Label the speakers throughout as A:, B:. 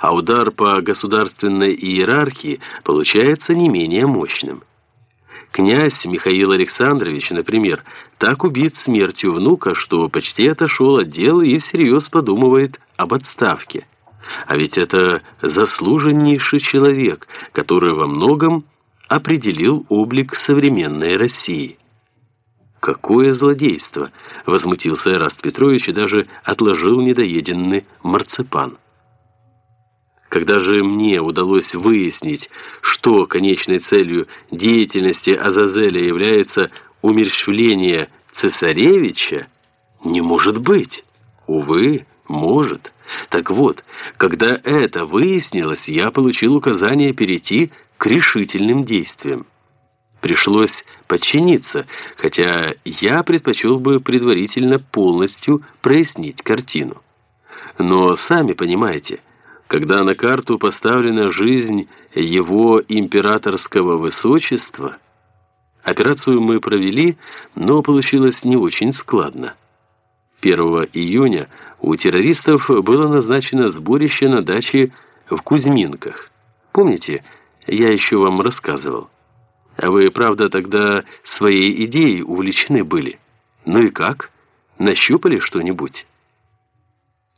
A: а удар по государственной иерархии получается не менее мощным. Князь Михаил Александрович, например, так убит смертью внука, что почти отошел от дела и всерьез подумывает об отставке. А ведь это заслуженнейший человек, который во многом определил облик современной России. «Какое злодейство!» — возмутился Эраст Петрович и даже отложил недоеденный марципан. Когда же мне удалось выяснить, что конечной целью деятельности Азазеля является умерщвление цесаревича, не может быть. Увы, может. Так вот, когда это выяснилось, я получил указание перейти к решительным действиям. Пришлось подчиниться, хотя я предпочел бы предварительно полностью прояснить картину. Но сами понимаете – когда на карту поставлена жизнь его императорского высочества, операцию мы провели, но получилось не очень складно. 1 июня у террористов было назначено сборище на даче в Кузьминках. Помните, я еще вам рассказывал. А вы, правда, тогда своей идеей увлечены были. Ну и как? Нащупали что-нибудь?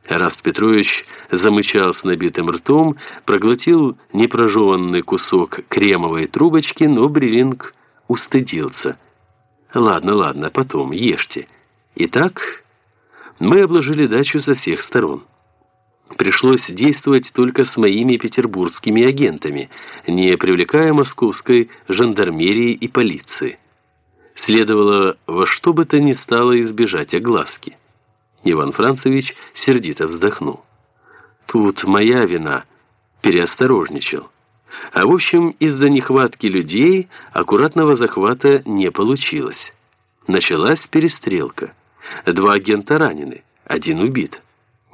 A: Раст Петрович замычал с набитым ртом, проглотил непрожеванный кусок кремовой трубочки, но Бриллинг устыдился. «Ладно, ладно, потом, ешьте. Итак, мы обложили дачу со всех сторон. Пришлось действовать только с моими петербургскими агентами, не привлекая московской жандармерии и полиции. Следовало во что бы то ни стало избежать огласки. Иван Францевич сердито вздохнул. «Тут моя вина. Переосторожничал. А в общем, из-за нехватки людей аккуратного захвата не получилось. Началась перестрелка. Два агента ранены, один убит.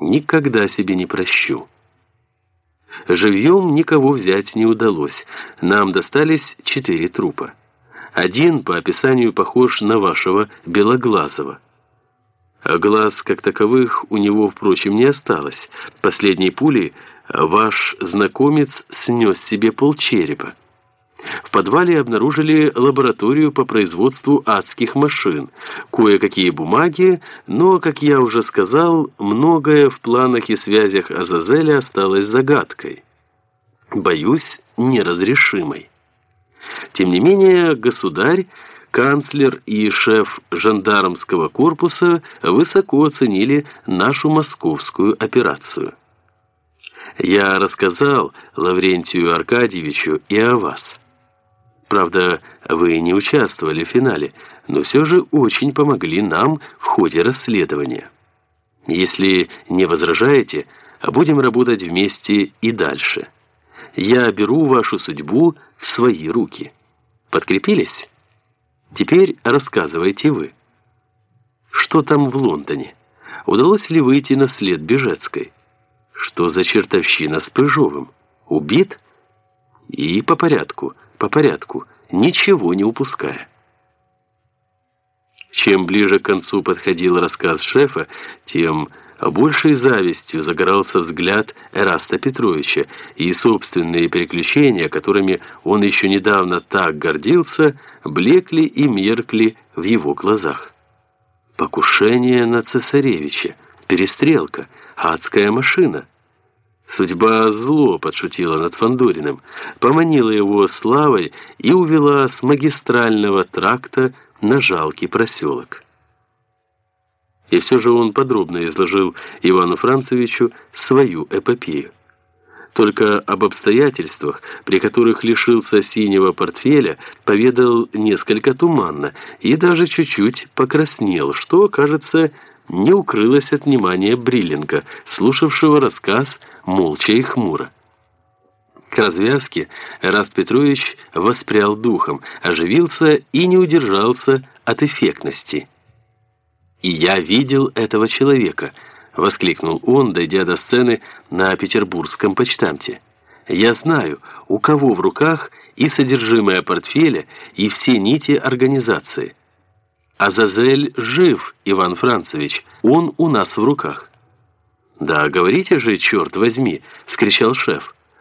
A: Никогда себе не прощу». Живьем никого взять не удалось. Нам достались четыре трупа. Один, по описанию, похож на вашего Белоглазого. А глаз, как таковых, у него, впрочем, не осталось. Последней пулей ваш знакомец снес себе полчерепа. В подвале обнаружили лабораторию по производству адских машин, кое-какие бумаги, но, как я уже сказал, многое в планах и связях Азазеля осталось загадкой. Боюсь, неразрешимой. Тем не менее, государь канцлер и шеф жандармского корпуса высоко оценили нашу московскую операцию. Я рассказал Лаврентию Аркадьевичу и о вас. Правда, вы не участвовали в финале, но все же очень помогли нам в ходе расследования. Если не возражаете, будем работать вместе и дальше. Я беру вашу судьбу в свои руки. Подкрепились? Теперь рассказывайте вы. Что там в Лондоне? Удалось ли выйти на след Бежецкой? Что за чертовщина с Пыжовым? Убит? И по порядку, по порядку, ничего не упуская. Чем ближе к концу подходил рассказ шефа, тем большей завистью загорался взгляд Эраста Петровича, и собственные приключения, которыми он еще недавно так гордился, блекли и меркли в его глазах. Покушение на цесаревича, перестрелка, адская машина. Судьба зло подшутила над Фандориным, поманила его славой и увела с магистрального тракта на жалкий проселок. И все же он подробно изложил Ивану Францевичу свою эпопею. Только об обстоятельствах, при которых лишился синего портфеля, поведал несколько туманно и даже чуть-чуть покраснел, что, кажется, не укрылось от внимания Бриллинга, слушавшего рассказ молча и хмуро. К развязке Раст Петрович воспрял духом, оживился и не удержался от эффектности – «И я видел этого человека», — воскликнул он, дойдя до сцены на петербургском почтамте. «Я знаю, у кого в руках и содержимое портфеля, и все нити организации. Азазель жив, Иван Францевич, он у нас в руках». «Да, говорите же, черт возьми!» — скричал шеф.